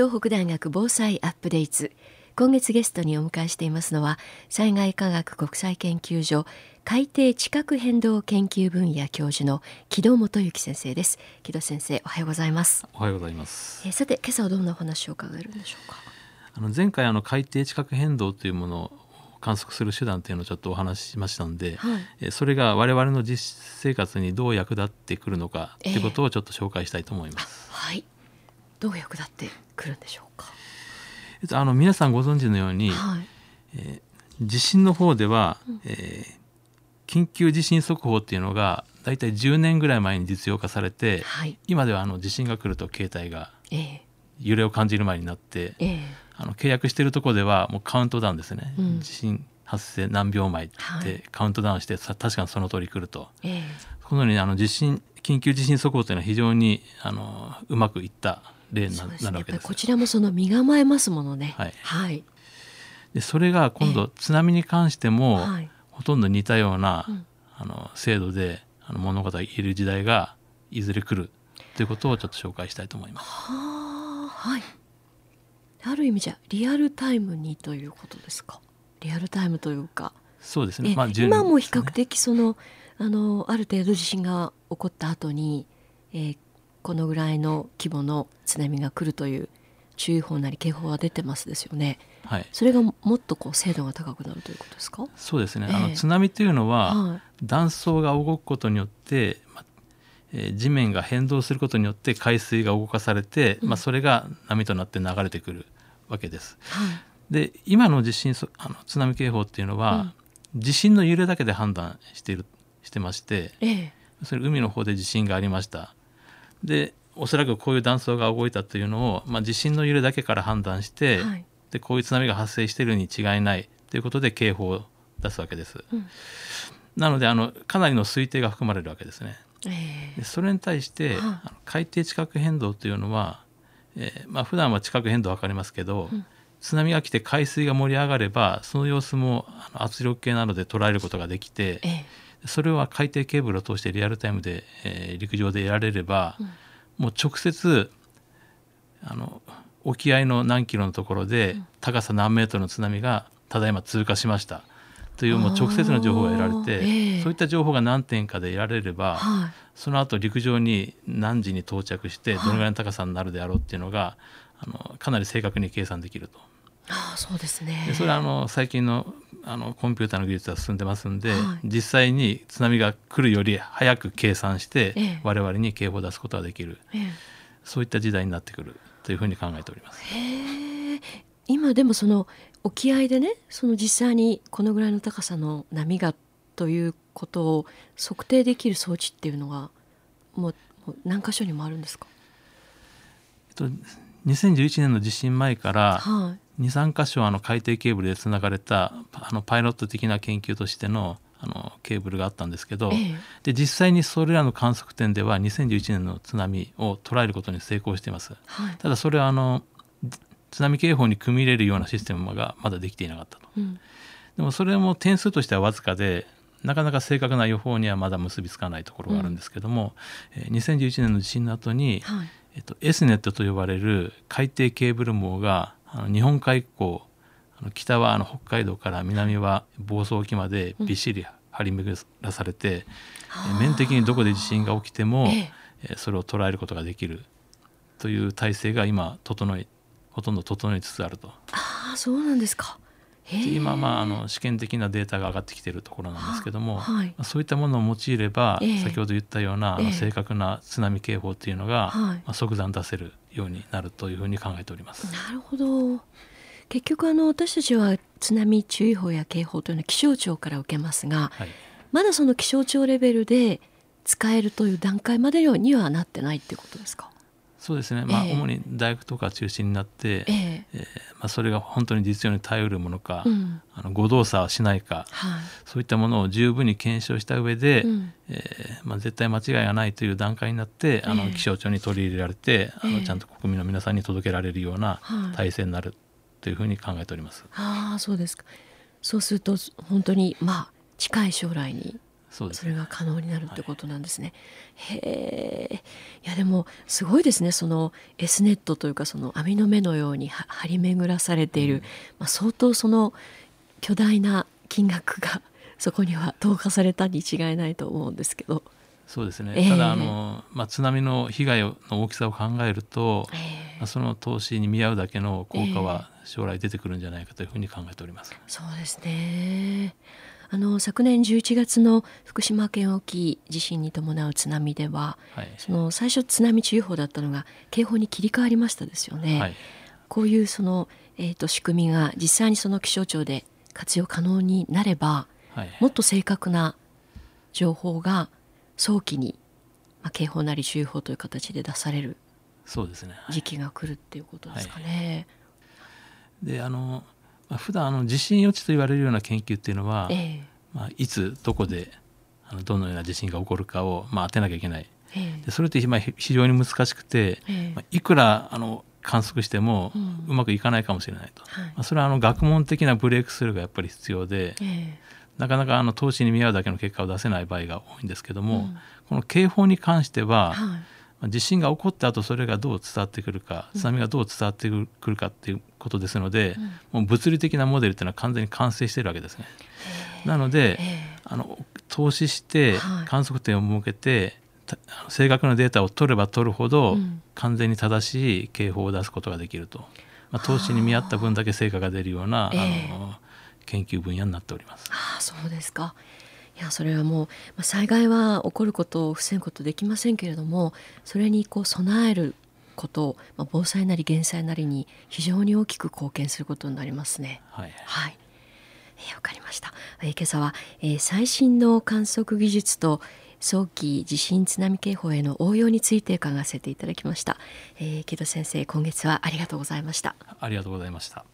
東北大学防災アップデート。今月ゲストにお迎えしていますのは災害科学国際研究所海底地殻変動研究分野教授の木戸元幸先生です。木戸先生おはようございます。おはようございます。えさて今朝はどんなお話を伺えるんでしょうか？あの前回あの海底地殻変動というものを観測する手段というのをちょっとお話ししましたので、はい、えそれが我々の実生活にどう役立ってくるのかということをちょっと紹介したいと思います。えー、はいどう役立ってくるんでしょうか？えっと、あの皆さんご存知のように、はい、えー、地震の方では、うん、えー、緊急地震速報っていうのがだいたい10年ぐらい前に実用化されて、はい、今ではあの地震が来ると携帯が揺れを感じる前になって、えー、あの契約しているところではもうカウントダウンですね、うん、地震発生何秒前ってカウントダウンして、はい、確かにその通り来ると、えー、このようにあの地震緊急地震速報というのは非常にあのうまくいった例になるわけです。こちらもその身構えますものね。はい。はい、でそれが今度津波に関しても、はい、ほとんど似たような、うん、あの制度であの物語を言える時代がいずれ来るということをちょっと紹介したいと思います。ははい。ある意味じゃリアルタイムにということですか？リアルタイムというか。そうですね。まあ、ね、今も比較的そのあのある程度地震が起こった後に、えー、このぐらいの規模の津波が来るという注意報なり警報は出てますですよね。はい、それがもっとこう精度が高くなるということですか？そうですね。えー、あの津波というのは、はい、断層が動くことによって、まえー、地面が変動することによって海水が動かされて、うん、まあそれが波となって流れてくるわけです。はい、で今の地震あの津波警報っていうのは、うん、地震の揺れだけで判断しているしてまして、えー、それ海の方で地震がありました。でおそらくこういう断層が動いたというのを、まあ、地震の揺れだけから判断して、はい、でこういう津波が発生しているに違いないということで警報を出すわけです。うん、なのであのかなりの推定が含まれるわけですね。えー、でそれに対して、はあ、海底地殻変動というのは、えーまあ普段は地殻変動分かりますけど、うん、津波が来て海水が盛り上がればその様子も圧力計などで捉えることができて、えー、それは海底ケーブルを通してリアルタイムで、えー、陸上で得られれば、うん。もう直接あの沖合の何キロのところで高さ何メートルの津波がただいま通過しました。というもう直接の情報が得られて、えー、そういった情報が何点かで得られれば、はい、その後陸上に何時に到着してどのぐらいの高さになるであろうっていうのが、あのかなり正確に計算できると。あそうですね。でそれはあの最近のあのコンピューターの技術は進んでますんで、はい、実際に津波が来るより早く計算して、ええ、我々に警報を出すことができる、え、そういった時代になってくるというふうに考えております。今でもその沖合でねその実際にこのぐらいの高さの波がということを測定できる装置っていうのがもう何箇所にもあるんですか、えっと、2011年の地震前から、はい、23箇所あの海底ケーブルでつながれたあのパイロット的な研究としてのあのケーブルがあったんですけど、ええ、で実際にそれらの観測点では2011年の津波を捉えることに成功しています、はい、ただそれはあの津波警報に組み入れるようなシステムがまだできていなかったと、うん、でもそれも点数としてはわずかでなかなか正確な予報にはまだ結びつかないところがあるんですけども、うん、え2011年の地震の後に、はい。えっと、エスネットと呼ばれる海底ケーブル網があの日本海溝あの北はあの北海道から南は房総沖までびっしり張り巡らされて、うん、面的にどこで地震が起きても、ええ、それを捉えることができるという体制が今整いほとんど整いつつあると。あそうなんですか今まああの試験的なデータが上がってきているところなんですけども、はい、そういったものを用いれば、えー、先ほど言ったような、正確な津波警報っていうのが、まあ、即座に出せるようになるというふうに考えております。なるほど。結局あの私たちは津波注意報や警報というのは気象庁から受けますが、はい、まだその気象庁レベルで使えるという段階までにはなってないっていうことですか？そうですね、まあ、主に大学とか中心になって、えー、えー、まあ、それが本当に実用に頼るものか、うん、あの誤動作はしないか、はい、そういったものを十分に検証した上で、うん、えー、まあ、絶対間違いがないという段階になってあの気象庁に取り入れられて、あのちゃんと国民の皆さんに届けられるような体制になるというふうに考えております。あそうですか。そうすると本当にまあ近い将来にそれが可能になるってことなんですね。はい、へえ。いやでもすごいですねその S ネットというかその網の目のように張り巡らされている、うん、まあ、相当その巨大な金額が そこには投下されたに違いないと思うんですけど。そうですね、えー、ただあの、まあ、津波の被害の大きさを考えると、えー、まあ、その投資に見合うだけの効果は将来出てくるんじゃないかというふうに考えております。えー、そうですねあの昨年11月の福島県沖地震に伴う津波では、はい、その最初津波注意報だったのが警報に切り替わりましたですよね。はい、こういうその、えーと、仕組みが実際にその気象庁で活用可能になれば、はい、もっと正確な情報が早期に、まあ、警報なり注意報という形で出されるそうですね、時期が来るっていうことですかね。であの普段あの地震予知と言われるような研究っていうのは、えー、まあ、いつどこであのどのような地震が起こるかを、まあ、当てなきゃいけない。えー、でそれってまあ非常に難しくて、えー、まあ、いくらあの観測してもうまくいかないかもしれないと、うんはい、まあ、それはあの学問的なブレイクスルーがやっぱり必要で、なかなかあの投資に見合うだけの結果を出せない場合が多いんですけども、うん、この警報に関しては、はい、地震が起こった後それがどう伝わってくるか津波がどう伝わってくるかっていうことですので、うん、もう物理的なモデルっていうのは完全に完成しているわけですね。なのであの投資して観測点を設けて、はい、正確なデータを取れば取るほど、完全に正しい警報を出すことができると、まあ、投資に見合った分だけ成果が出るような、あ。の研究分野になっております。あそうですかいやそれはもう災害は起こることを防ぐことできませんけれどもそれにこう備えることまあ、防災なり減災なりに非常に大きく貢献することになりますね。はい、はい。えかりました、えー、今朝は、えー、最新の観測技術と早期地震津波警報への応用について伺わせていただきました、えー、木戸先生今月はありがとうございました。ありがとうございました